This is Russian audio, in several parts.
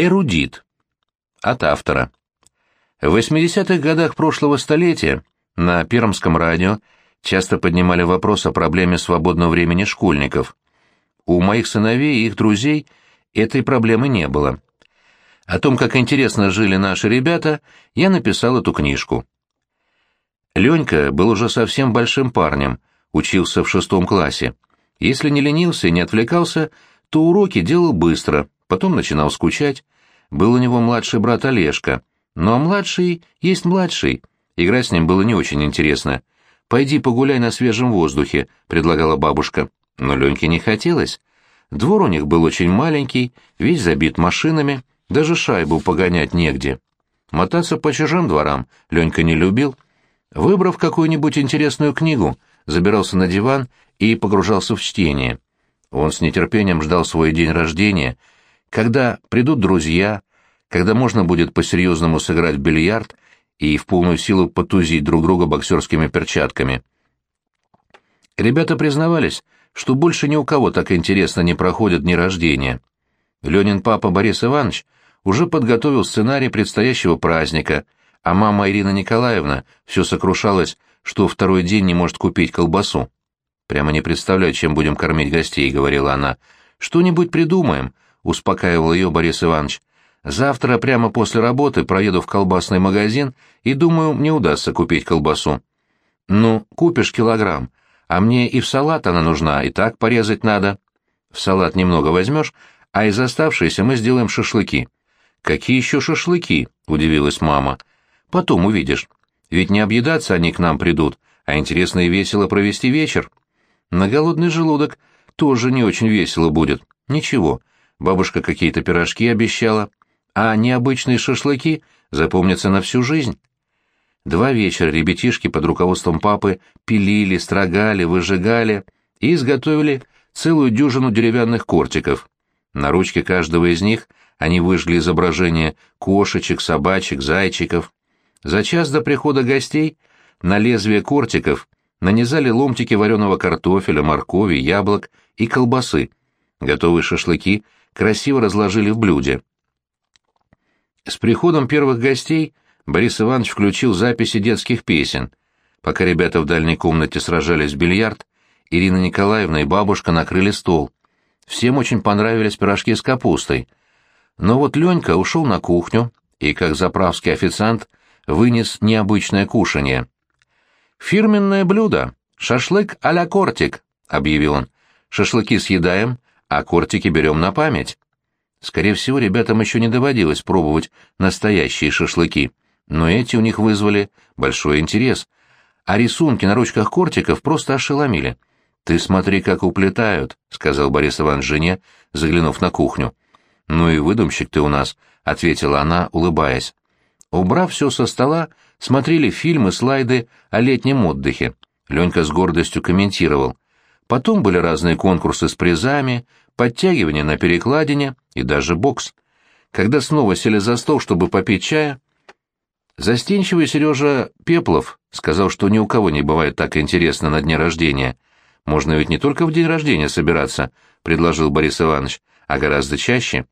Эрудит. От автора. В 80-х годах прошлого столетия на Пермском радио часто поднимали вопрос о проблеме свободного времени школьников. У моих сыновей и их друзей этой проблемы не было. О том, как интересно жили наши ребята, я написал эту книжку. Ленька был уже совсем большим парнем, учился в шестом классе. Если не ленился и не отвлекался, то уроки делал быстро, потом начинал скучать. Был у него младший брат Олежка. Но младший есть младший. Играть с ним было не очень интересно. «Пойди погуляй на свежем воздухе», — предлагала бабушка. Но Леньке не хотелось. Двор у них был очень маленький, весь забит машинами, даже шайбу погонять негде. Мотаться по чужим дворам Ленька не любил. Выбрав какую-нибудь интересную книгу, забирался на диван и погружался в чтение. Он с нетерпением ждал свой день рождения, когда придут друзья, когда можно будет по-серьезному сыграть в бильярд и в полную силу потузить друг друга боксерскими перчатками. Ребята признавались, что больше ни у кого так интересно не проходят дни рождения. Ленин папа Борис Иванович уже подготовил сценарий предстоящего праздника, а мама Ирина Николаевна все сокрушалась, что второй день не может купить колбасу. «Прямо не представляю, чем будем кормить гостей», — говорила она. «Что-нибудь придумаем», — успокаивал ее Борис Иванович. «Завтра прямо после работы проеду в колбасный магазин и, думаю, мне удастся купить колбасу». «Ну, купишь килограмм, а мне и в салат она нужна, и так порезать надо». «В салат немного возьмешь, а из оставшейся мы сделаем шашлыки». «Какие еще шашлыки?» — удивилась мама. «Потом увидишь. Ведь не объедаться они к нам придут, а интересно и весело провести вечер. На голодный желудок тоже не очень весело будет. Ничего, бабушка какие-то пирожки обещала, а необычные шашлыки запомнятся на всю жизнь». Два вечера ребятишки под руководством папы пилили, строгали, выжигали и изготовили целую дюжину деревянных кортиков. На ручке каждого из них они выжгли изображение кошечек, собачек, зайчиков. За час до прихода гостей на лезвие кортиков нанизали ломтики вареного картофеля, моркови, яблок и колбасы. Готовые шашлыки красиво разложили в блюде. С приходом первых гостей Борис Иванович включил записи детских песен. Пока ребята в дальней комнате сражались в бильярд, Ирина Николаевна и бабушка накрыли стол. Всем очень понравились пирожки с капустой — но вот Ленька ушел на кухню и, как заправский официант, вынес необычное кушанье. «Фирменное блюдо. Шашлык а-ля кортик», — объявил он. «Шашлыки съедаем, а кортики берем на память». Скорее всего, ребятам еще не доводилось пробовать настоящие шашлыки, но эти у них вызвали большой интерес, а рисунки на ручках кортиков просто ошеломили. «Ты смотри, как уплетают», — сказал Борис Иванович жене, заглянув на кухню. «Ну и выдумщик ты у нас», — ответила она, улыбаясь. Убрав все со стола, смотрели фильмы, слайды о летнем отдыхе. Ленька с гордостью комментировал. Потом были разные конкурсы с призами, подтягивания на перекладине и даже бокс. Когда снова сели за стол, чтобы попить чая, застенчивый Сережа Пеплов сказал, что ни у кого не бывает так интересно на дне рождения. «Можно ведь не только в день рождения собираться», — предложил Борис Иванович, — «а гораздо чаще»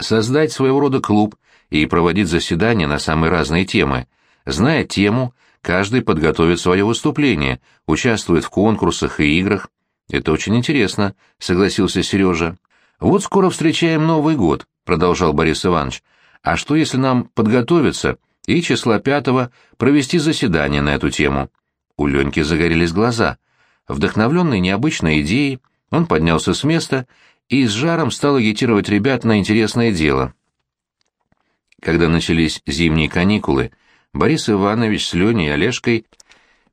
создать своего рода клуб и проводить заседания на самые разные темы. Зная тему, каждый подготовит свое выступление, участвует в конкурсах и играх. Это очень интересно, согласился Сережа. Вот скоро встречаем Новый год, продолжал Борис Иванович. А что если нам подготовиться и числа пятого провести заседание на эту тему? У Леньки загорелись глаза. Вдохновленный необычной идеей, он поднялся с места и с жаром стал агитировать ребят на интересное дело. Когда начались зимние каникулы, Борис Иванович с Леней и Олежкой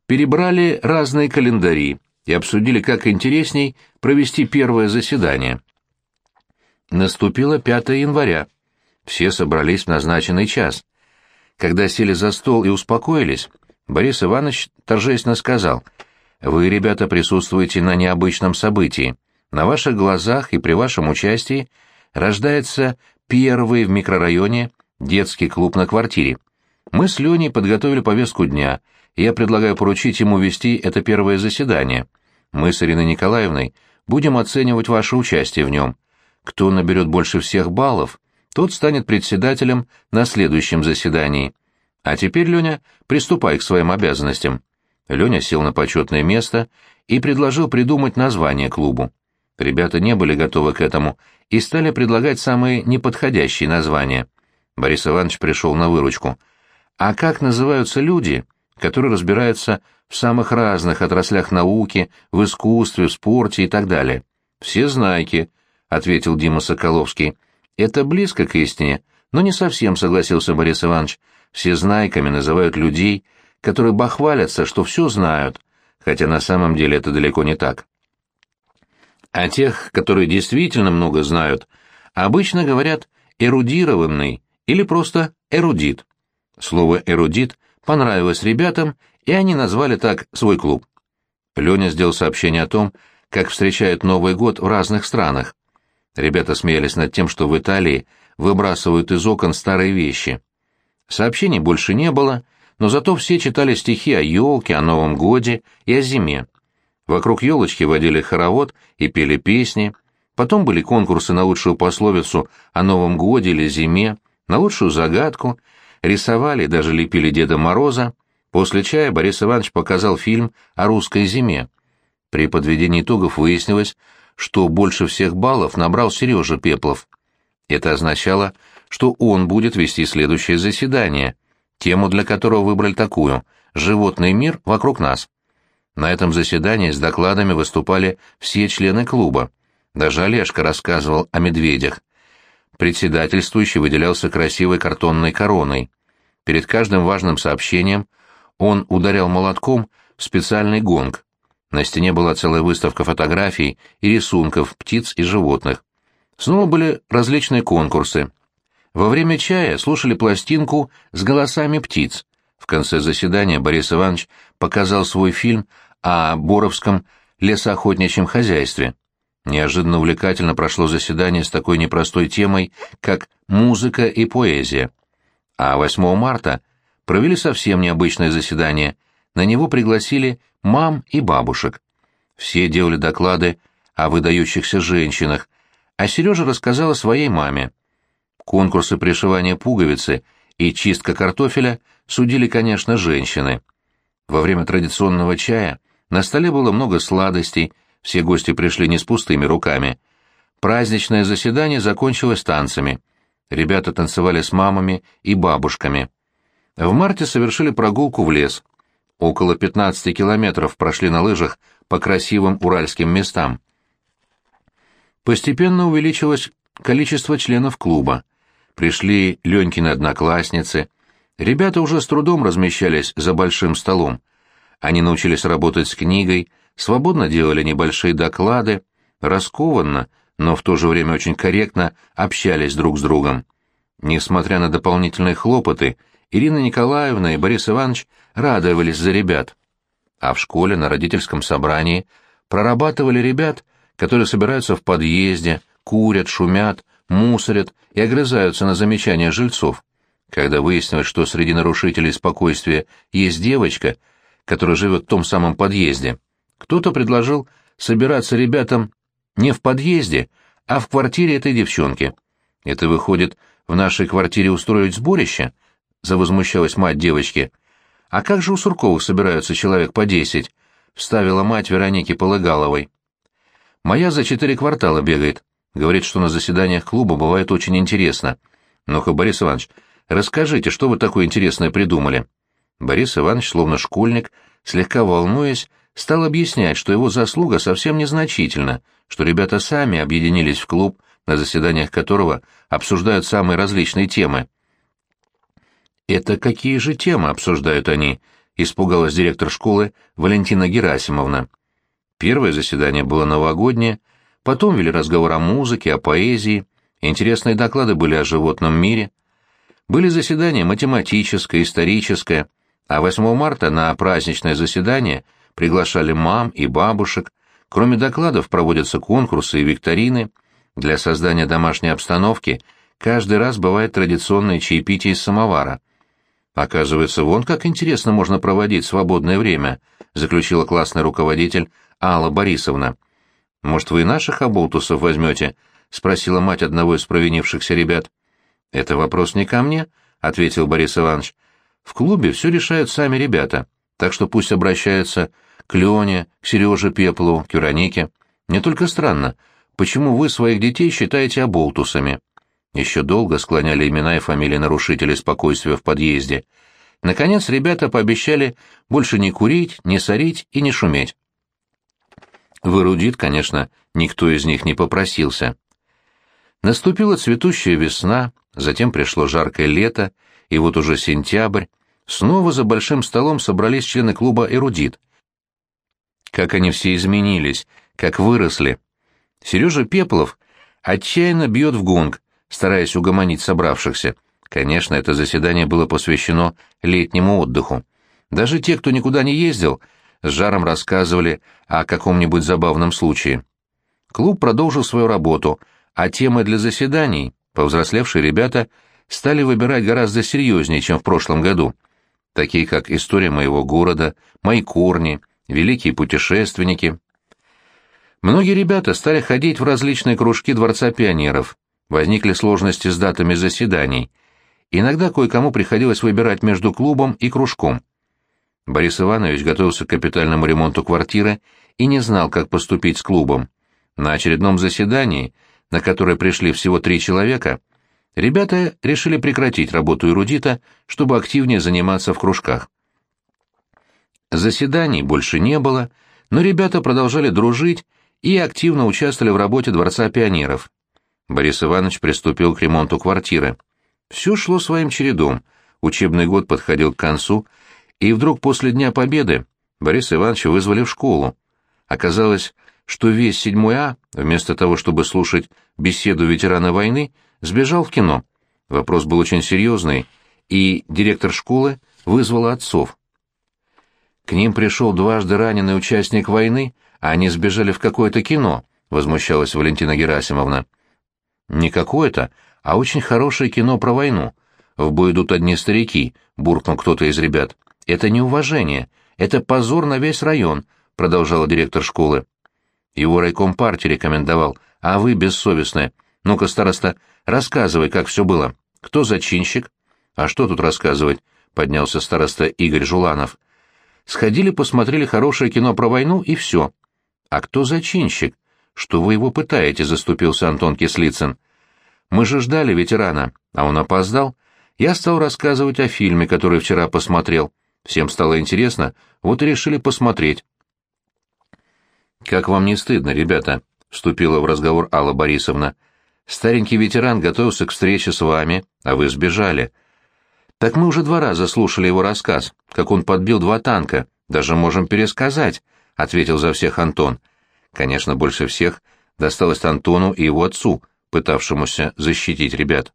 перебрали разные календари и обсудили, как интересней провести первое заседание. Наступило 5 января. Все собрались в назначенный час. Когда сели за стол и успокоились, Борис Иванович торжественно сказал, «Вы, ребята, присутствуете на необычном событии. На ваших глазах и при вашем участии рождается первый в микрорайоне детский клуб на квартире. Мы с Леней подготовили повестку дня, и я предлагаю поручить ему вести это первое заседание. Мы с Ириной Николаевной будем оценивать ваше участие в нем. Кто наберет больше всех баллов, тот станет председателем на следующем заседании. А теперь, Леня, приступай к своим обязанностям. Леня сел на почетное место и предложил придумать название клубу. Ребята не были готовы к этому и стали предлагать самые неподходящие названия. Борис Иванович пришел на выручку. А как называются люди, которые разбираются в самых разных отраслях науки, в искусстве, в спорте и так далее? Все знайки, — ответил Дима Соколовский. Это близко к истине, но не совсем, согласился Борис Иванович. Все знайками называют людей, которые бахвалятся, что все знают, хотя на самом деле это далеко не так. А тех, которые действительно много знают, обычно говорят «эрудированный» или просто «эрудит». Слово «эрудит» понравилось ребятам, и они назвали так свой клуб. Леня сделал сообщение о том, как встречают Новый год в разных странах. Ребята смеялись над тем, что в Италии выбрасывают из окон старые вещи. Сообщений больше не было, но зато все читали стихи о елке, о Новом годе и о зиме. Вокруг елочки водили хоровод и пели песни, потом были конкурсы на лучшую пословицу о Новом годе или зиме, на лучшую загадку, рисовали даже лепили Деда Мороза. После чая Борис Иванович показал фильм о русской зиме. При подведении итогов выяснилось, что больше всех баллов набрал Сережа Пеплов. Это означало, что он будет вести следующее заседание, тему для которого выбрали такую «Животный мир вокруг нас». На этом заседании с докладами выступали все члены клуба. Даже Олежка рассказывал о медведях. Председательствующий выделялся красивой картонной короной. Перед каждым важным сообщением он ударял молотком в специальный гонг. На стене была целая выставка фотографий и рисунков птиц и животных. Снова были различные конкурсы. Во время чая слушали пластинку с голосами птиц. В конце заседания Борис Иванович показал свой фильм о Боровском лесоохотничьем хозяйстве. Неожиданно увлекательно прошло заседание с такой непростой темой, как музыка и поэзия. А 8 марта провели совсем необычное заседание. На него пригласили мам и бабушек. Все делали доклады о выдающихся женщинах, а Сережа рассказал о своей маме. Конкурсы пришивания пуговицы и чистка картофеля судили, конечно, женщины. Во время традиционного чая на столе было много сладостей, все гости пришли не с пустыми руками. Праздничное заседание закончилось танцами. Ребята танцевали с мамами и бабушками. В марте совершили прогулку в лес. Около 15 километров прошли на лыжах по красивым уральским местам. Постепенно увеличилось количество членов клуба. Пришли Ленькины одноклассницы. Ребята уже с трудом размещались за большим столом. Они научились работать с книгой, свободно делали небольшие доклады, раскованно, но в то же время очень корректно общались друг с другом. Несмотря на дополнительные хлопоты, Ирина Николаевна и Борис Иванович радовались за ребят. А в школе на родительском собрании прорабатывали ребят, которые собираются в подъезде, курят, шумят, мусорят и огрызаются на замечания жильцов. Когда выяснилось, что среди нарушителей спокойствия есть девочка, которая живет в том самом подъезде, кто-то предложил собираться ребятам не в подъезде, а в квартире этой девчонки. Это выходит, в нашей квартире устроить сборище? Завозмущалась мать девочки. А как же у Сурковых собираются человек по десять? Вставила мать Вероники Полыгаловой. Моя за четыре квартала бегает. Говорит, что на заседаниях клуба бывает очень интересно. Ну-ка, Борис Иванович, расскажите, что вы такое интересное придумали?» Борис Иванович, словно школьник, слегка волнуясь, стал объяснять, что его заслуга совсем незначительна, что ребята сами объединились в клуб, на заседаниях которого обсуждают самые различные темы. «Это какие же темы обсуждают они?» — испугалась директор школы Валентина Герасимовна. Первое заседание было новогоднее, потом вели разговор о музыке, о поэзии, интересные доклады были о животном мире. Были заседания математическое, историческое, а 8 марта на праздничное заседание приглашали мам и бабушек. Кроме докладов проводятся конкурсы и викторины. Для создания домашней обстановки каждый раз бывает традиционное чаепитие из самовара. Оказывается, вон как интересно можно проводить свободное время, заключила классный руководитель Алла Борисовна. Может, вы и наших оболтусов возьмете? спросила мать одного из провинившихся ребят. «Это вопрос не ко мне», — ответил Борис Иванович. «В клубе все решают сами ребята, так что пусть обращаются к Лене, к Сереже Пеплу, к Веронике. Мне только странно, почему вы своих детей считаете оболтусами?» Еще долго склоняли имена и фамилии нарушителей спокойствия в подъезде. Наконец ребята пообещали больше не курить, не сорить и не шуметь. В конечно, никто из них не попросился. Наступила цветущая весна, затем пришло жаркое лето, и вот уже сентябрь. Снова за большим столом собрались члены клуба «Эрудит». Как они все изменились, как выросли. Сережа Пеплов отчаянно бьет в гонг, стараясь угомонить собравшихся. Конечно, это заседание было посвящено летнему отдыху. Даже те, кто никуда не ездил, с жаром рассказывали о каком-нибудь забавном случае. Клуб продолжил свою работу, а темы для заседаний повзрослевшие ребята стали выбирать гораздо серьезнее, чем в прошлом году, такие как «История моего города», «Мои корни», «Великие путешественники». Многие ребята стали ходить в различные кружки Дворца пионеров, возникли сложности с датами заседаний. Иногда кое-кому приходилось выбирать между клубом и кружком. Борис Иванович готовился к капитальному ремонту квартиры и не знал, как поступить с клубом. На очередном заседании, на которое пришли всего три человека, ребята решили прекратить работу эрудита, чтобы активнее заниматься в кружках. Заседаний больше не было, но ребята продолжали дружить и активно участвовали в работе Дворца пионеров. Борис Иванович приступил к ремонту квартиры. Все шло своим чередом, учебный год подходил к концу, и вдруг после Дня Победы Бориса Ивановича вызвали в школу. Оказалось, что весь седьмой А, вместо того, чтобы слушать беседу ветерана войны, сбежал в кино. Вопрос был очень серьезный, и директор школы вызвал отцов. К ним пришел дважды раненый участник войны, а они сбежали в какое-то кино, возмущалась Валентина Герасимовна. Не какое-то, а очень хорошее кино про войну. В бой идут одни старики, буркнул кто-то из ребят. Это неуважение, это позор на весь район, продолжала директор школы. Его райком партии рекомендовал, а вы бессовестные. Ну-ка, староста, рассказывай, как все было. Кто зачинщик? А что тут рассказывать? Поднялся староста Игорь Жуланов. Сходили, посмотрели хорошее кино про войну и все. А кто зачинщик? Что вы его пытаете, заступился Антон Кислицын. Мы же ждали ветерана, а он опоздал. Я стал рассказывать о фильме, который вчера посмотрел. Всем стало интересно, вот и решили посмотреть. «Как вам не стыдно, ребята?» — вступила в разговор Алла Борисовна. «Старенький ветеран готовился к встрече с вами, а вы сбежали. Так мы уже два раза слушали его рассказ, как он подбил два танка, даже можем пересказать», — ответил за всех Антон. Конечно, больше всех досталось Антону и его отцу, пытавшемуся защитить ребят.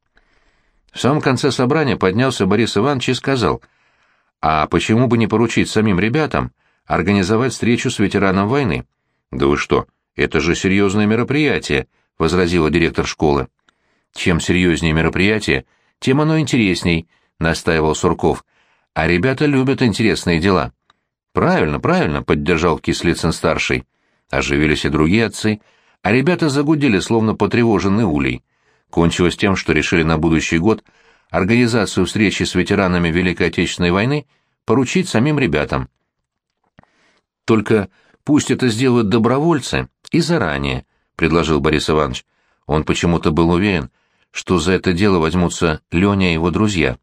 В самом конце собрания поднялся Борис Иванович и сказал, «А почему бы не поручить самим ребятам организовать встречу с ветераном войны?» «Да вы что, это же серьезное мероприятие», — возразила директор школы. «Чем серьезнее мероприятие, тем оно интересней», — настаивал Сурков. «А ребята любят интересные дела». «Правильно, правильно», — поддержал Кислицын-старший. Оживились и другие отцы, а ребята загудели, словно потревоженный улей. Кончилось тем, что решили на будущий год организацию встречи с ветеранами Великой Отечественной войны поручить самим ребятам. Только пусть это сделают добровольцы и заранее, предложил Борис Иванович. Он почему-то был уверен, что за это дело возьмутся Леня и его друзья.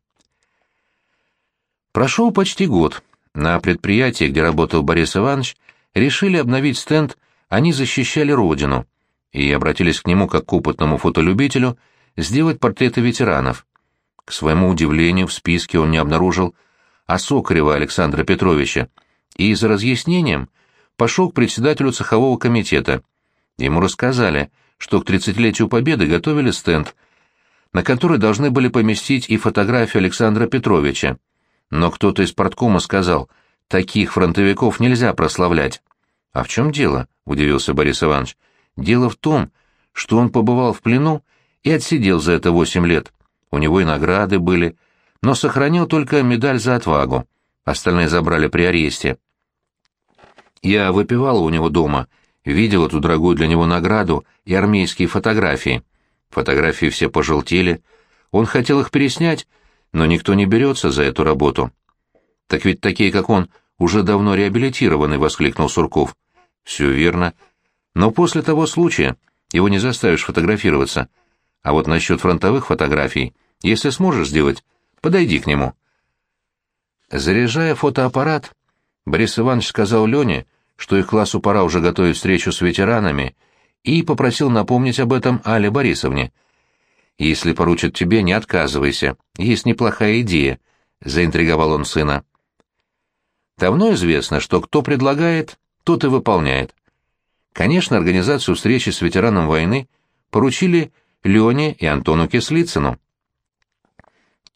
Прошел почти год. На предприятии, где работал Борис Иванович, решили обновить стенд «Они защищали Родину» и обратились к нему как к опытному фотолюбителю сделать портреты ветеранов. К своему удивлению, в списке он не обнаружил Осокарева Александра Петровича и за разъяснением пошел к председателю цехового комитета. Ему рассказали, что к 30-летию Победы готовили стенд, на который должны были поместить и фотографию Александра Петровича. Но кто-то из порткома сказал — Таких фронтовиков нельзя прославлять. А в чем дело? удивился Борис Иванович. Дело в том, что он побывал в плену и отсидел за это восемь лет. У него и награды были, но сохранил только медаль за отвагу. Остальные забрали при аресте. Я выпивала у него дома, видел эту дорогую для него награду и армейские фотографии. Фотографии все пожелтели, Он хотел их переснять, но никто не берется за эту работу. Так ведь такие, как он, уже давно реабилитированы, — воскликнул Сурков. Все верно. Но после того случая его не заставишь фотографироваться. А вот насчет фронтовых фотографий, если сможешь сделать, подойди к нему. Заряжая фотоаппарат, Борис Иванович сказал Лене, что их классу пора уже готовить встречу с ветеранами, и попросил напомнить об этом Але Борисовне. «Если поручат тебе, не отказывайся. Есть неплохая идея», — заинтриговал он сына. Давно известно, что кто предлагает, тот и выполняет. Конечно, организацию встречи с ветераном войны поручили Лене и Антону Кислицыну.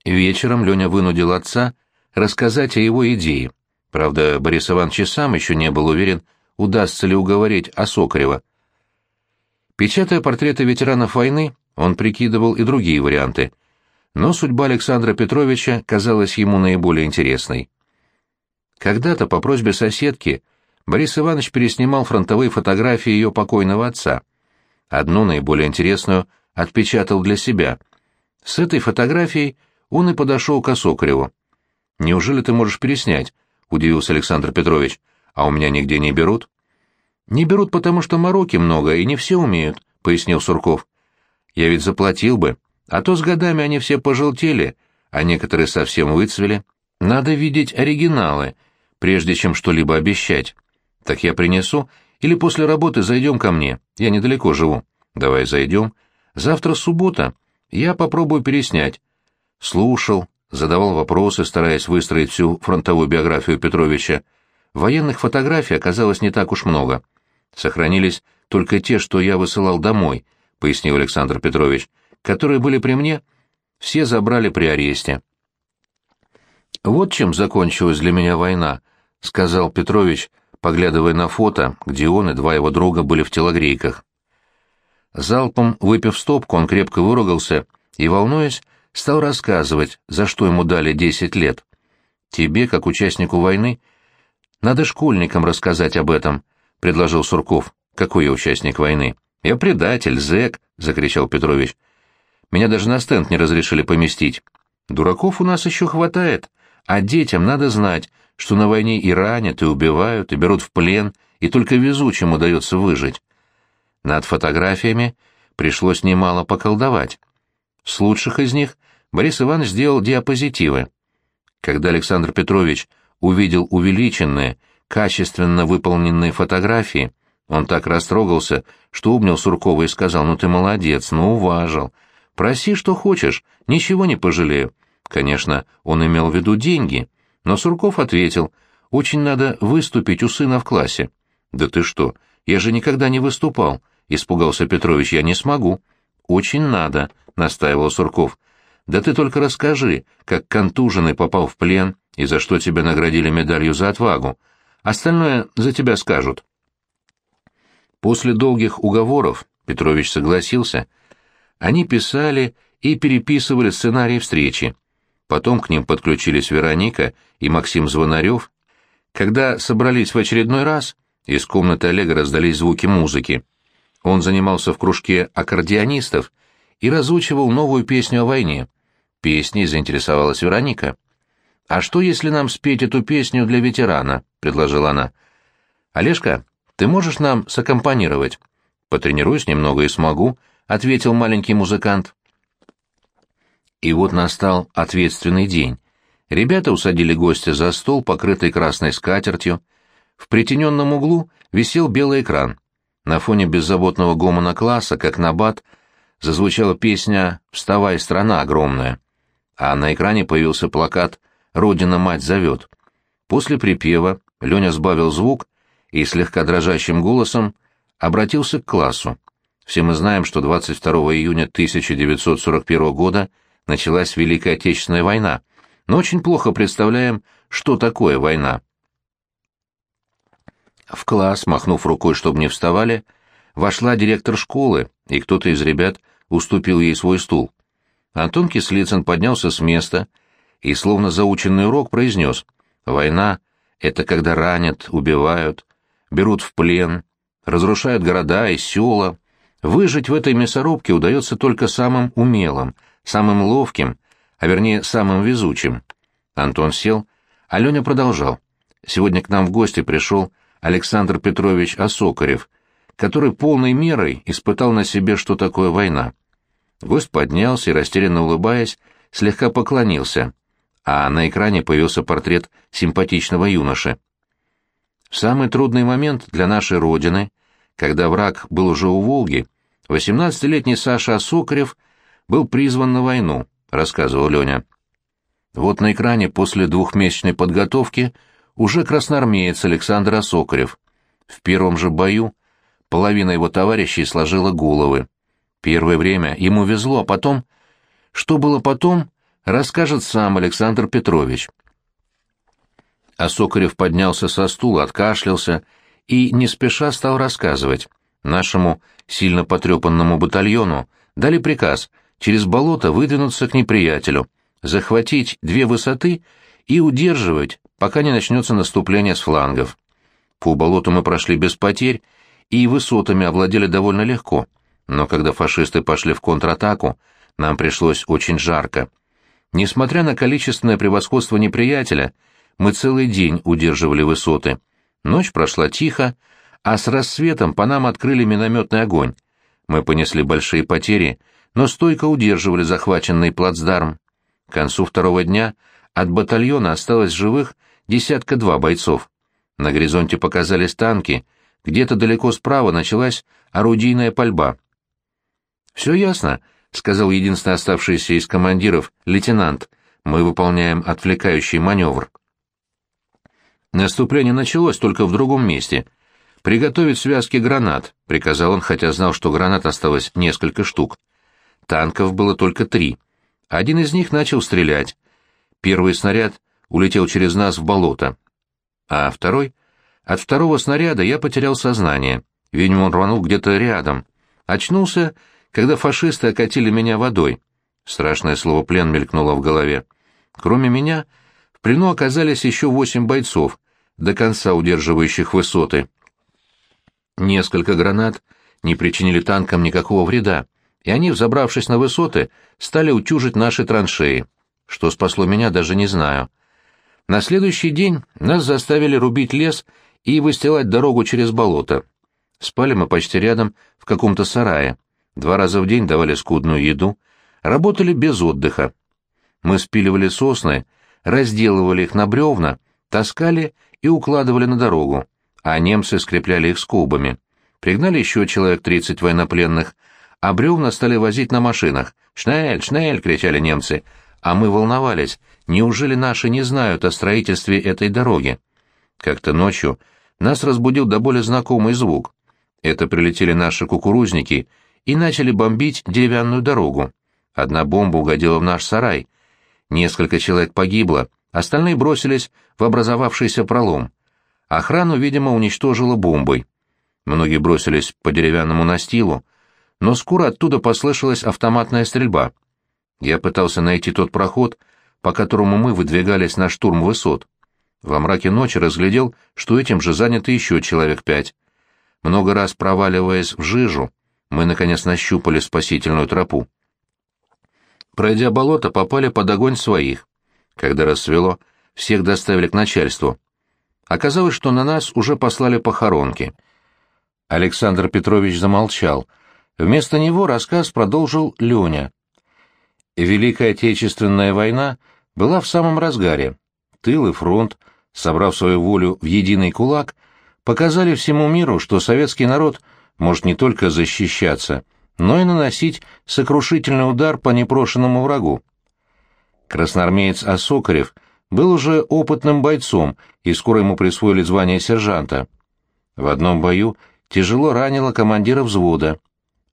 Вечером Леня вынудил отца рассказать о его идее. Правда, Борис Иванович сам еще не был уверен, удастся ли уговорить Осокарева. Печатая портреты ветеранов войны, он прикидывал и другие варианты, но судьба Александра Петровича казалась ему наиболее интересной. Когда-то по просьбе соседки Борис Иванович переснимал фронтовые фотографии ее покойного отца. Одну, наиболее интересную, отпечатал для себя. С этой фотографией он и подошел к Осокареву. «Неужели ты можешь переснять?» — удивился Александр Петрович. «А у меня нигде не берут?» «Не берут, потому что мороки много, и не все умеют», — пояснил Сурков. «Я ведь заплатил бы, а то с годами они все пожелтели, а некоторые совсем выцвели. Надо видеть оригиналы, прежде чем что-либо обещать. Так я принесу, или после работы зайдем ко мне, я недалеко живу. Давай зайдем. Завтра суббота, я попробую переснять». Слушал, задавал вопросы, стараясь выстроить всю фронтовую биографию Петровича. Военных фотографий оказалось не так уж много. Сохранились только те, что я высылал домой, — пояснил Александр Петрович, — которые были при мне, все забрали при аресте. «Вот чем закончилась для меня война», — сказал Петрович, поглядывая на фото, где он и два его друга были в телогрейках. Залпом выпив стопку, он крепко выругался и, волнуясь, стал рассказывать, за что ему дали десять лет. «Тебе, как участнику войны, надо школьникам рассказать об этом», — предложил Сурков. «Какой я участник войны?» «Я предатель, зэк», — закричал Петрович. «Меня даже на стенд не разрешили поместить. Дураков у нас еще хватает, а детям надо знать, что на войне и ранят, и убивают, и берут в плен, и только везучим удается выжить». Над фотографиями пришлось немало поколдовать. С лучших из них Борис Иванович сделал диапозитивы. Когда Александр Петрович увидел увеличенные, качественно выполненные фотографии, он так растрогался, что обнял Суркова и сказал, «Ну ты молодец, ну уважил. Проси, что хочешь, ничего не пожалею». Конечно, он имел в виду деньги, но Сурков ответил, «Очень надо выступить у сына в классе». «Да ты что, я же никогда не выступал», — испугался Петрович, «я не смогу». «Очень надо», — настаивал Сурков. «Да ты только расскажи, как контуженный попал в плен и за что тебя наградили медалью за отвагу. Остальное за тебя скажут». После долгих уговоров Петрович согласился. Они писали и переписывали сценарий встречи. Потом к ним подключились Вероника и Максим Звонарев. Когда собрались в очередной раз, из комнаты Олега раздались звуки музыки. Он занимался в кружке аккордеонистов и разучивал новую песню о войне. Песней заинтересовалась Вероника. «А что, если нам спеть эту песню для ветерана?» — предложила она. «Олежка, ты можешь нам саккомпанировать?» «Потренируюсь немного и смогу», — ответил маленький музыкант. И вот настал ответственный день. Ребята усадили гостя за стол, покрытый красной скатертью. В притененном углу висел белый экран. На фоне беззаботного гомона класса, как набат, зазвучала песня «Вставай, страна огромная». А на экране появился плакат «Родина-мать зовет». После припева Леня сбавил звук и слегка дрожащим голосом обратился к классу. Все мы знаем, что 22 июня 1941 года началась Великая Отечественная война, но очень плохо представляем, что такое война. В класс, махнув рукой, чтобы не вставали, вошла директор школы, и кто-то из ребят уступил ей свой стул. Антон Кислицын поднялся с места и, словно заученный урок, произнес «Война — это когда ранят, убивают, берут в плен, разрушают города и села. Выжить в этой мясорубке удается только самым умелым, самым ловким, а вернее самым везучим. Антон сел, а Леня продолжал. Сегодня к нам в гости пришел Александр Петрович Осокарев, который полной мерой испытал на себе, что такое война. Гость поднялся и, растерянно улыбаясь, слегка поклонился, а на экране появился портрет симпатичного юноши. В самый трудный момент для нашей Родины, когда враг был уже у Волги, 18-летний Саша Осокарев был призван на войну, рассказывал Леня. Вот на экране после двухмесячной подготовки уже красноармеец Александр Осокарев. В первом же бою половина его товарищей сложила головы. Первое время ему везло, а потом... Что было потом, расскажет сам Александр Петрович. А поднялся со стула, откашлялся и не спеша стал рассказывать. Нашему сильно потрепанному батальону дали приказ через болото выдвинуться к неприятелю, захватить две высоты и удерживать, пока не начнется наступление с флангов. По болоту мы прошли без потерь и высотами овладели довольно легко, но когда фашисты пошли в контратаку, нам пришлось очень жарко. Несмотря на количественное превосходство неприятеля, мы целый день удерживали высоты. Ночь прошла тихо, а с рассветом по нам открыли минометный огонь. Мы понесли большие потери, но стойко удерживали захваченный плацдарм. К концу второго дня от батальона осталось живых десятка-два бойцов. На горизонте показались танки, где-то далеко справа началась орудийная пальба. «Все ясно», — сказал единственный оставшийся из командиров, лейтенант. «Мы выполняем отвлекающий маневр». Наступление началось только в другом месте. «Приготовить связки гранат», — приказал он, хотя знал, что гранат осталось несколько штук. Танков было только три. Один из них начал стрелять. Первый снаряд улетел через нас в болото. А второй? От второго снаряда я потерял сознание. Видимо, он рванул где-то рядом. Очнулся когда фашисты окатили меня водой. Страшное слово «плен» мелькнуло в голове. Кроме меня, в плену оказались еще восемь бойцов, до конца удерживающих высоты. Несколько гранат не причинили танкам никакого вреда, и они, взобравшись на высоты, стали утюжить наши траншеи. Что спасло меня, даже не знаю. На следующий день нас заставили рубить лес и выстилать дорогу через болото. Спали мы почти рядом, в каком-то сарае. Два раза в день давали скудную еду, работали без отдыха. Мы спиливали сосны, разделывали их на бревна, таскали и укладывали на дорогу, а немцы скрепляли их скобами. Пригнали еще человек тридцать военнопленных, а бревна стали возить на машинах. «Шнель, шнель!» — кричали немцы. А мы волновались. Неужели наши не знают о строительстве этой дороги? Как-то ночью нас разбудил до боли знакомый звук. Это прилетели наши кукурузники и начали бомбить деревянную дорогу. Одна бомба угодила в наш сарай. Несколько человек погибло, остальные бросились в образовавшийся пролом. Охрану, видимо, уничтожила бомбой. Многие бросились по деревянному настилу, но скоро оттуда послышалась автоматная стрельба. Я пытался найти тот проход, по которому мы выдвигались на штурм высот. Во мраке ночи разглядел, что этим же заняты еще человек пять. Много раз проваливаясь в жижу, мы, наконец, нащупали спасительную тропу. Пройдя болото, попали под огонь своих. Когда рассвело, всех доставили к начальству. Оказалось, что на нас уже послали похоронки. Александр Петрович замолчал. Вместо него рассказ продолжил Леня. Великая Отечественная война была в самом разгаре. Тыл и фронт, собрав свою волю в единый кулак, показали всему миру, что советский народ — может не только защищаться, но и наносить сокрушительный удар по непрошенному врагу. Красноармеец Осокарев был уже опытным бойцом, и скоро ему присвоили звание сержанта. В одном бою тяжело ранило командира взвода.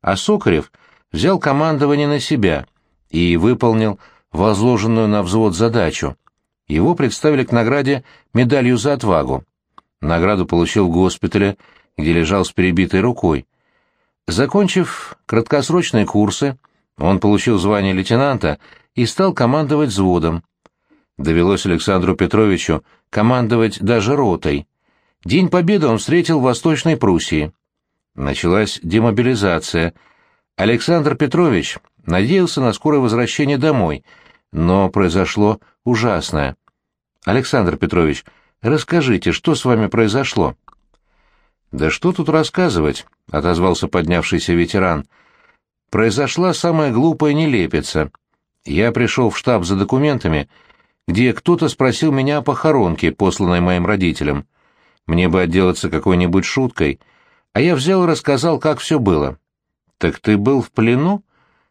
А Сокарев взял командование на себя и выполнил возложенную на взвод задачу. Его представили к награде медалью за отвагу. Награду получил в госпитале где лежал с перебитой рукой. Закончив краткосрочные курсы, он получил звание лейтенанта и стал командовать взводом. Довелось Александру Петровичу командовать даже ротой. День Победы он встретил в Восточной Пруссии. Началась демобилизация. Александр Петрович надеялся на скорое возвращение домой, но произошло ужасное. Александр Петрович, расскажите, что с вами произошло? Да что тут рассказывать, отозвался поднявшийся ветеран. Произошла самая глупая нелепица. Я пришел в штаб за документами, где кто-то спросил меня о похоронке, посланной моим родителям. Мне бы отделаться какой-нибудь шуткой, а я взял и рассказал, как все было. «Так ты был в плену?» —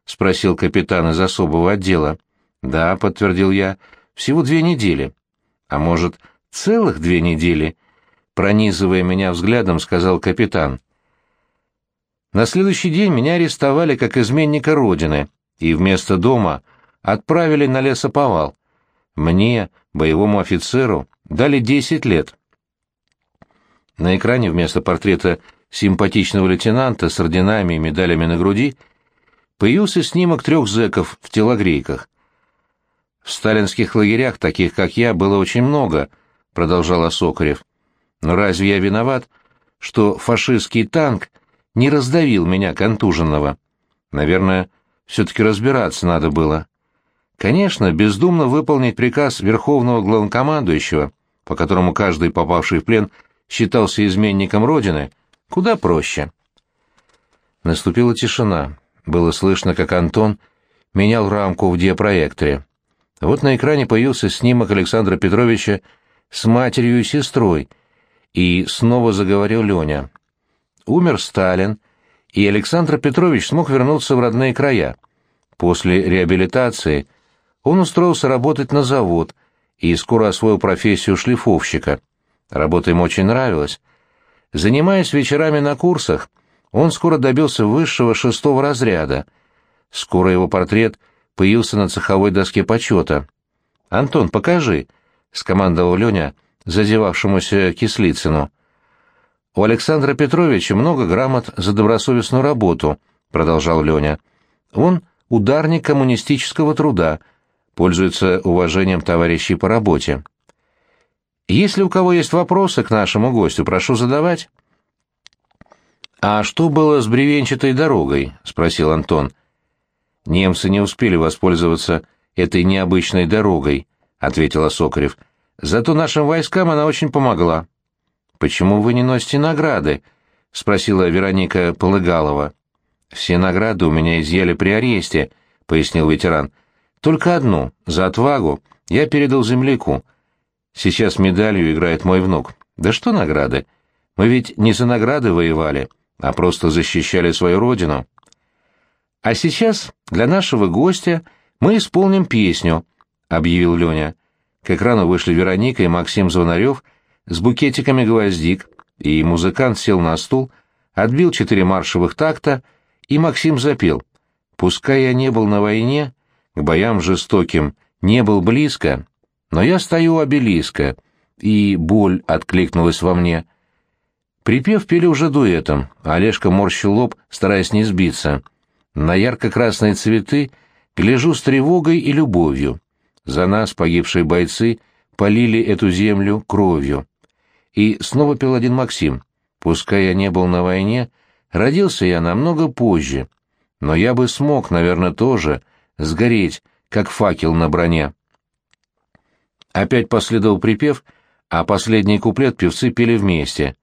спросил капитан из особого отдела. «Да», — подтвердил я, — «всего две недели». «А может, целых две недели?» Пронизывая меня взглядом, сказал капитан. На следующий день меня арестовали как изменника Родины и вместо дома отправили на лесоповал. Мне, боевому офицеру, дали десять лет. На экране вместо портрета симпатичного лейтенанта с орденами и медалями на груди появился снимок трех зэков в телогрейках. «В сталинских лагерях таких, как я, было очень много», — продолжал Осокарев. «Но разве я виноват, что фашистский танк не раздавил меня контуженного? Наверное, все-таки разбираться надо было. Конечно, бездумно выполнить приказ Верховного Главнокомандующего, по которому каждый, попавший в плен, считался изменником Родины, куда проще. Наступила тишина. Было слышно, как Антон менял рамку в диапроекторе. Вот на экране появился снимок Александра Петровича с матерью и сестрой, и снова заговорил Леня. Умер Сталин, и Александр Петрович смог вернуться в родные края. После реабилитации он устроился работать на завод и скоро освоил профессию шлифовщика. Работа ему очень нравилась. Занимаясь вечерами на курсах, он скоро добился высшего шестого разряда. Скоро его портрет появился на цеховой доске почета. «Антон, покажи», — скомандовал Леня, зазевавшемуся Кислицыну. «У Александра Петровича много грамот за добросовестную работу», — продолжал Леня. «Он ударник коммунистического труда», — пользуется уважением товарищей по работе. Если у кого есть вопросы к нашему гостю, прошу задавать. «А что было с бревенчатой дорогой?» — спросил Антон. «Немцы не успели воспользоваться этой необычной дорогой», — ответила Сокарев. «Зато нашим войскам она очень помогла». «Почему вы не носите награды?» — спросила Вероника Полыгалова. «Все награды у меня изъяли при аресте», — пояснил ветеран. Только одну, за отвагу, я передал земляку. Сейчас медалью играет мой внук. Да что награды? Мы ведь не за награды воевали, а просто защищали свою родину. А сейчас для нашего гостя мы исполним песню, — объявил Леня. К экрану вышли Вероника и Максим Звонарев с букетиками гвоздик, и музыкант сел на стул, отбил четыре маршевых такта, и Максим запел. «Пускай я не был на войне, к боям жестоким не был близко, но я стою обелиска, и боль откликнулась во мне. Припев пели уже дуэтом, а Олежка морщил лоб, стараясь не сбиться. На ярко-красные цветы гляжу с тревогой и любовью. За нас погибшие бойцы полили эту землю кровью. И снова пел один Максим. Пускай я не был на войне, родился я намного позже. Но я бы смог, наверное, тоже — сгореть, как факел на броне. Опять последовал припев, а последний куплет певцы пели вместе.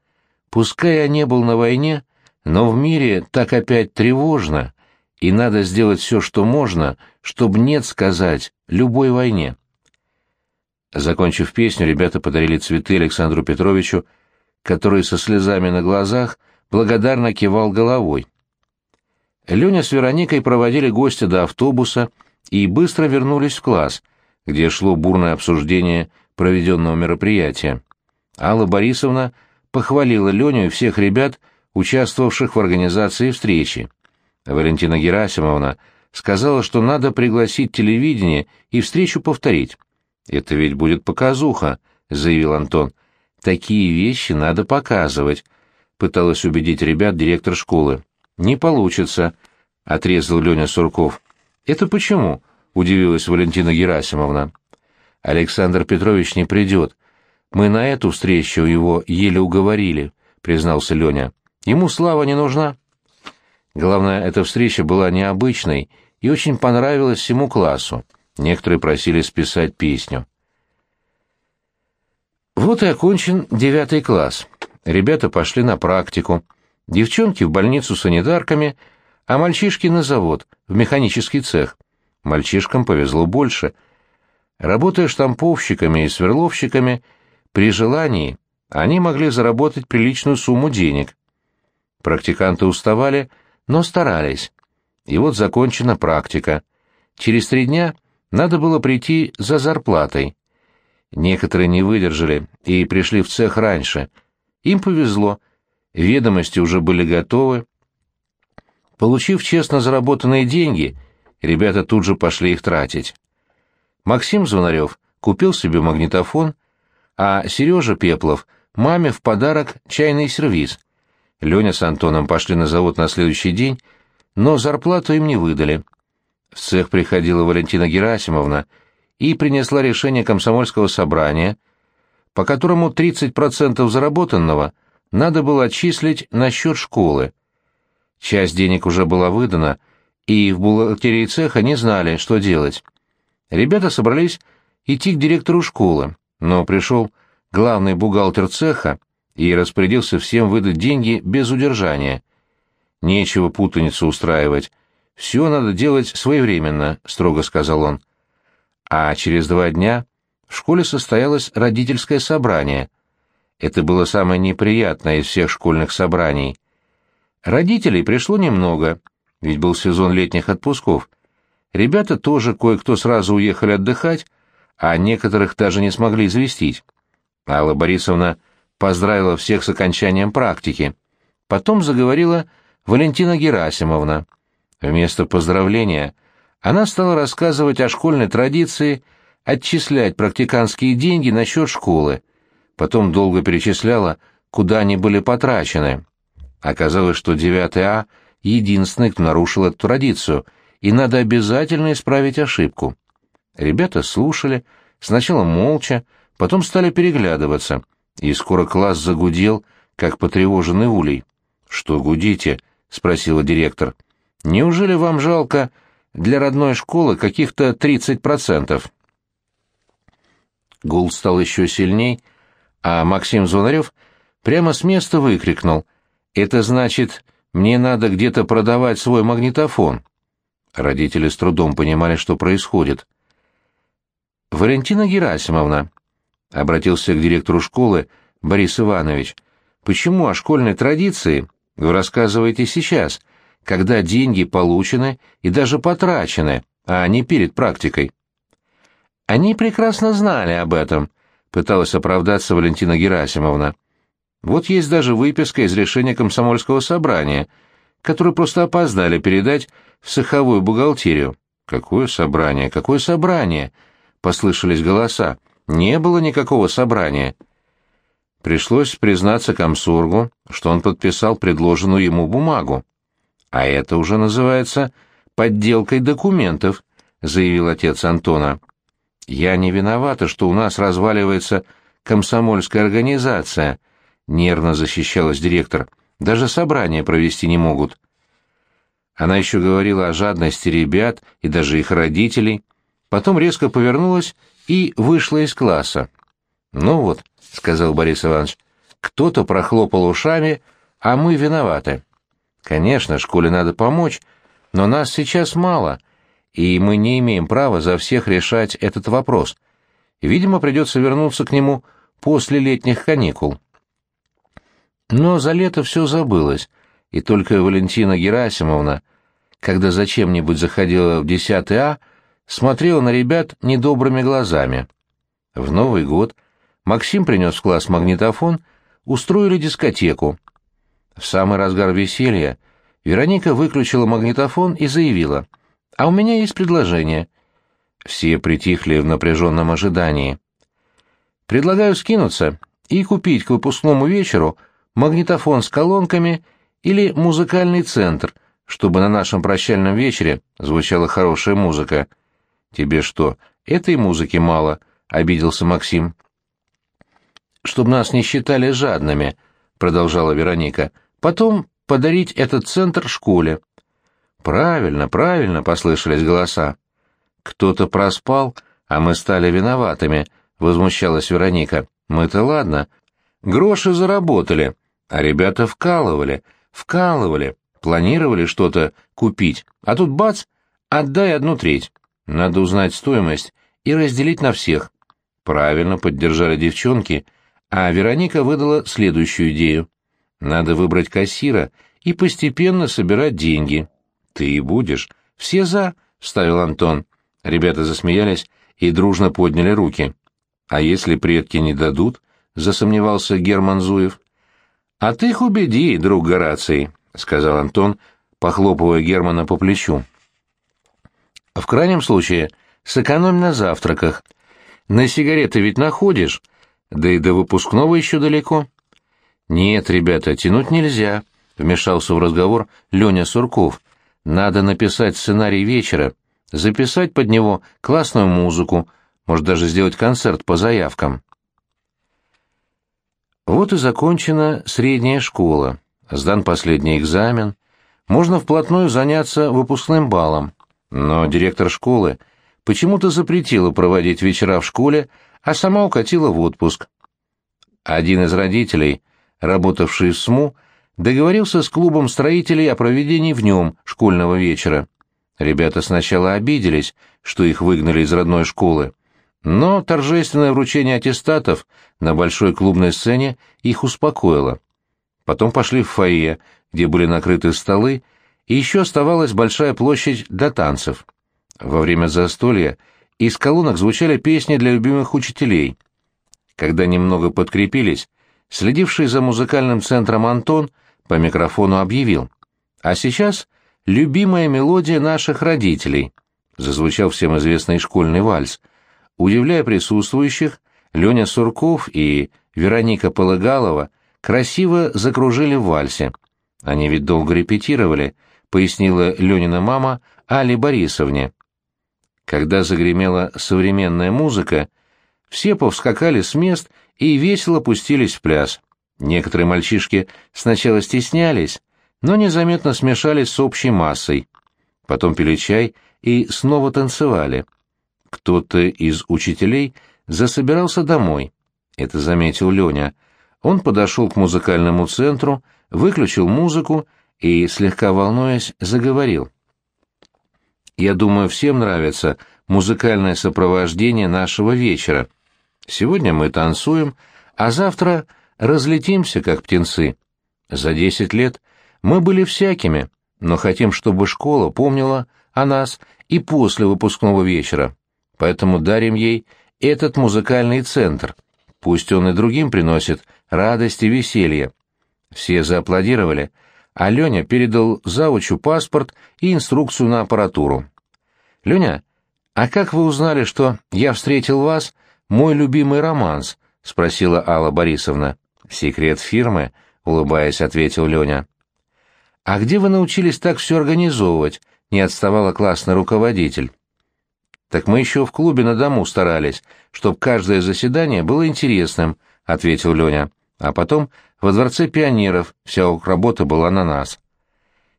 «Пускай я не был на войне, но в мире так опять тревожно, и надо сделать все, что можно, чтобы нет сказать любой войне». Закончив песню, ребята подарили цветы Александру Петровичу, который со слезами на глазах благодарно кивал головой. Леня с Вероникой проводили гостя до автобуса и быстро вернулись в класс, где шло бурное обсуждение проведенного мероприятия. Алла Борисовна похвалила Леню и всех ребят, участвовавших в организации встречи. Валентина Герасимовна сказала, что надо пригласить телевидение и встречу повторить. «Это ведь будет показуха», — заявил Антон. «Такие вещи надо показывать», — пыталась убедить ребят директор школы. «Не получится», — отрезал Леня Сурков. «Это почему?» — удивилась Валентина Герасимовна. «Александр Петрович не придет. Мы на эту встречу его еле уговорили», — признался Леня. «Ему слава не нужна». Главное, эта встреча была необычной и очень понравилась всему классу. Некоторые просили списать песню. Вот и окончен девятый класс. Ребята пошли на практику. Девчонки в больницу санитарками, а мальчишки на завод, в механический цех. Мальчишкам повезло больше. Работая штамповщиками и сверловщиками, при желании они могли заработать приличную сумму денег. Практиканты уставали, но старались. И вот закончена практика. Через три дня надо было прийти за зарплатой. Некоторые не выдержали и пришли в цех раньше. Им повезло. Ведомости уже были готовы. Получив честно заработанные деньги, ребята тут же пошли их тратить. Максим Звонарев купил себе магнитофон, а Сережа Пеплов — маме в подарок чайный сервиз. Леня с Антоном пошли на завод на следующий день, но зарплату им не выдали. В цех приходила Валентина Герасимовна и принесла решение комсомольского собрания, по которому 30% заработанного надо было отчислить на счет школы. Часть денег уже была выдана, и в бухгалтерии цеха не знали, что делать. Ребята собрались идти к директору школы, но пришел главный бухгалтер цеха и распорядился всем выдать деньги без удержания. Нечего путаницу устраивать, «Все надо делать своевременно», — строго сказал он. А через два дня в школе состоялось родительское собрание. Это было самое неприятное из всех школьных собраний. Родителей пришло немного, ведь был сезон летних отпусков. Ребята тоже кое-кто сразу уехали отдыхать, а некоторых даже не смогли известить. Алла Борисовна поздравила всех с окончанием практики. Потом заговорила Валентина Герасимовна — Вместо поздравления она стала рассказывать о школьной традиции отчислять практиканские деньги на счет школы. Потом долго перечисляла, куда они были потрачены. Оказалось, что 9 А единственный, кто нарушил эту традицию, и надо обязательно исправить ошибку. Ребята слушали, сначала молча, потом стали переглядываться, и скоро класс загудел, как потревоженный улей. «Что гудите?» — спросила директор. — Неужели вам жалко для родной школы каких-то 30%? Гул стал еще сильней, а Максим Звонарев прямо с места выкрикнул. «Это значит, мне надо где-то продавать свой магнитофон». Родители с трудом понимали, что происходит. «Валентина Герасимовна», — обратился к директору школы Борис Иванович, — «почему о школьной традиции вы рассказываете сейчас?» когда деньги получены и даже потрачены, а не перед практикой. Они прекрасно знали об этом, пыталась оправдаться Валентина Герасимовна. Вот есть даже выписка из решения комсомольского собрания, которую просто опоздали передать в цеховую бухгалтерию. Какое собрание? Какое собрание? Послышались голоса. Не было никакого собрания. Пришлось признаться комсоргу, что он подписал предложенную ему бумагу. А это уже называется подделкой документов, заявил отец Антона. Я не виновата, что у нас разваливается комсомольская организация, нервно защищалась директор. Даже собрания провести не могут. Она еще говорила о жадности ребят и даже их родителей, потом резко повернулась и вышла из класса. «Ну вот», — сказал Борис Иванович, — «кто-то прохлопал ушами, а мы виноваты». Конечно, школе надо помочь, но нас сейчас мало, и мы не имеем права за всех решать этот вопрос. Видимо, придется вернуться к нему после летних каникул. Но за лето все забылось, и только Валентина Герасимовна, когда зачем-нибудь заходила в 10 А, смотрела на ребят недобрыми глазами. В Новый год Максим принес в класс магнитофон, устроили дискотеку, в самый разгар веселья Вероника выключила магнитофон и заявила, «А у меня есть предложение». Все притихли в напряженном ожидании. «Предлагаю скинуться и купить к выпускному вечеру магнитофон с колонками или музыкальный центр, чтобы на нашем прощальном вечере звучала хорошая музыка». «Тебе что, этой музыки мало?» — обиделся Максим. «Чтоб нас не считали жадными», — продолжала Вероника. Потом подарить этот центр школе. «Правильно, правильно», — послышались голоса. «Кто-то проспал, а мы стали виноватыми», — возмущалась Вероника. «Мы-то ладно. Гроши заработали, а ребята вкалывали, вкалывали, планировали что-то купить, а тут бац, отдай одну треть. Надо узнать стоимость и разделить на всех». Правильно поддержали девчонки, а Вероника выдала следующую идею. Надо выбрать кассира и постепенно собирать деньги. Ты и будешь. Все за, — вставил Антон. Ребята засмеялись и дружно подняли руки. А если предки не дадут? — засомневался Герман Зуев. А ты их убеди, друг Гораций, — сказал Антон, похлопывая Германа по плечу. В крайнем случае, сэкономь на завтраках. На сигареты ведь находишь, да и до выпускного еще далеко. «Нет, ребята, тянуть нельзя», — вмешался в разговор Леня Сурков. «Надо написать сценарий вечера, записать под него классную музыку, может даже сделать концерт по заявкам». Вот и закончена средняя школа, сдан последний экзамен, можно вплотную заняться выпускным балом, но директор школы почему-то запретила проводить вечера в школе, а сама укатила в отпуск. Один из родителей — работавший в СМУ, договорился с клубом строителей о проведении в нем школьного вечера. Ребята сначала обиделись, что их выгнали из родной школы, но торжественное вручение аттестатов на большой клубной сцене их успокоило. Потом пошли в фойе, где были накрыты столы, и еще оставалась большая площадь для танцев. Во время застолья из колонок звучали песни для любимых учителей. Когда немного подкрепились, Следивший за музыкальным центром Антон по микрофону объявил. «А сейчас любимая мелодия наших родителей», — зазвучал всем известный школьный вальс. Удивляя присутствующих, Леня Сурков и Вероника Полыгалова красиво закружили в вальсе. Они ведь долго репетировали, пояснила Ленина мама Али Борисовне. Когда загремела современная музыка, все повскакали с мест и весело пустились в пляс. Некоторые мальчишки сначала стеснялись, но незаметно смешались с общей массой. Потом пили чай и снова танцевали. Кто-то из учителей засобирался домой. Это заметил Леня. Он подошел к музыкальному центру, выключил музыку и, слегка волнуясь, заговорил. «Я думаю, всем нравится музыкальное сопровождение нашего вечера. Сегодня мы танцуем, а завтра разлетимся, как птенцы. За десять лет мы были всякими, но хотим, чтобы школа помнила о нас и после выпускного вечера. Поэтому дарим ей этот музыкальный центр. Пусть он и другим приносит радость и веселье. Все зааплодировали, а Леня передал заучу паспорт и инструкцию на аппаратуру. «Леня, а как вы узнали, что я встретил вас мой любимый романс?» — спросила Алла Борисовна. «Секрет фирмы», — улыбаясь, ответил Леня. «А где вы научились так все организовывать?» — не отставала классный руководитель. «Так мы еще в клубе на дому старались, чтобы каждое заседание было интересным», — ответил Леня. «А потом во Дворце пионеров вся работа была на нас».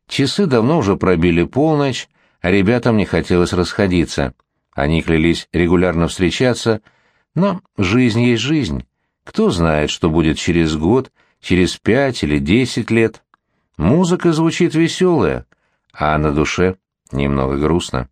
Часы давно уже пробили полночь, а ребятам не хотелось расходиться. Они клялись регулярно встречаться — но жизнь есть жизнь. Кто знает, что будет через год, через пять или десять лет. Музыка звучит веселая, а на душе немного грустно.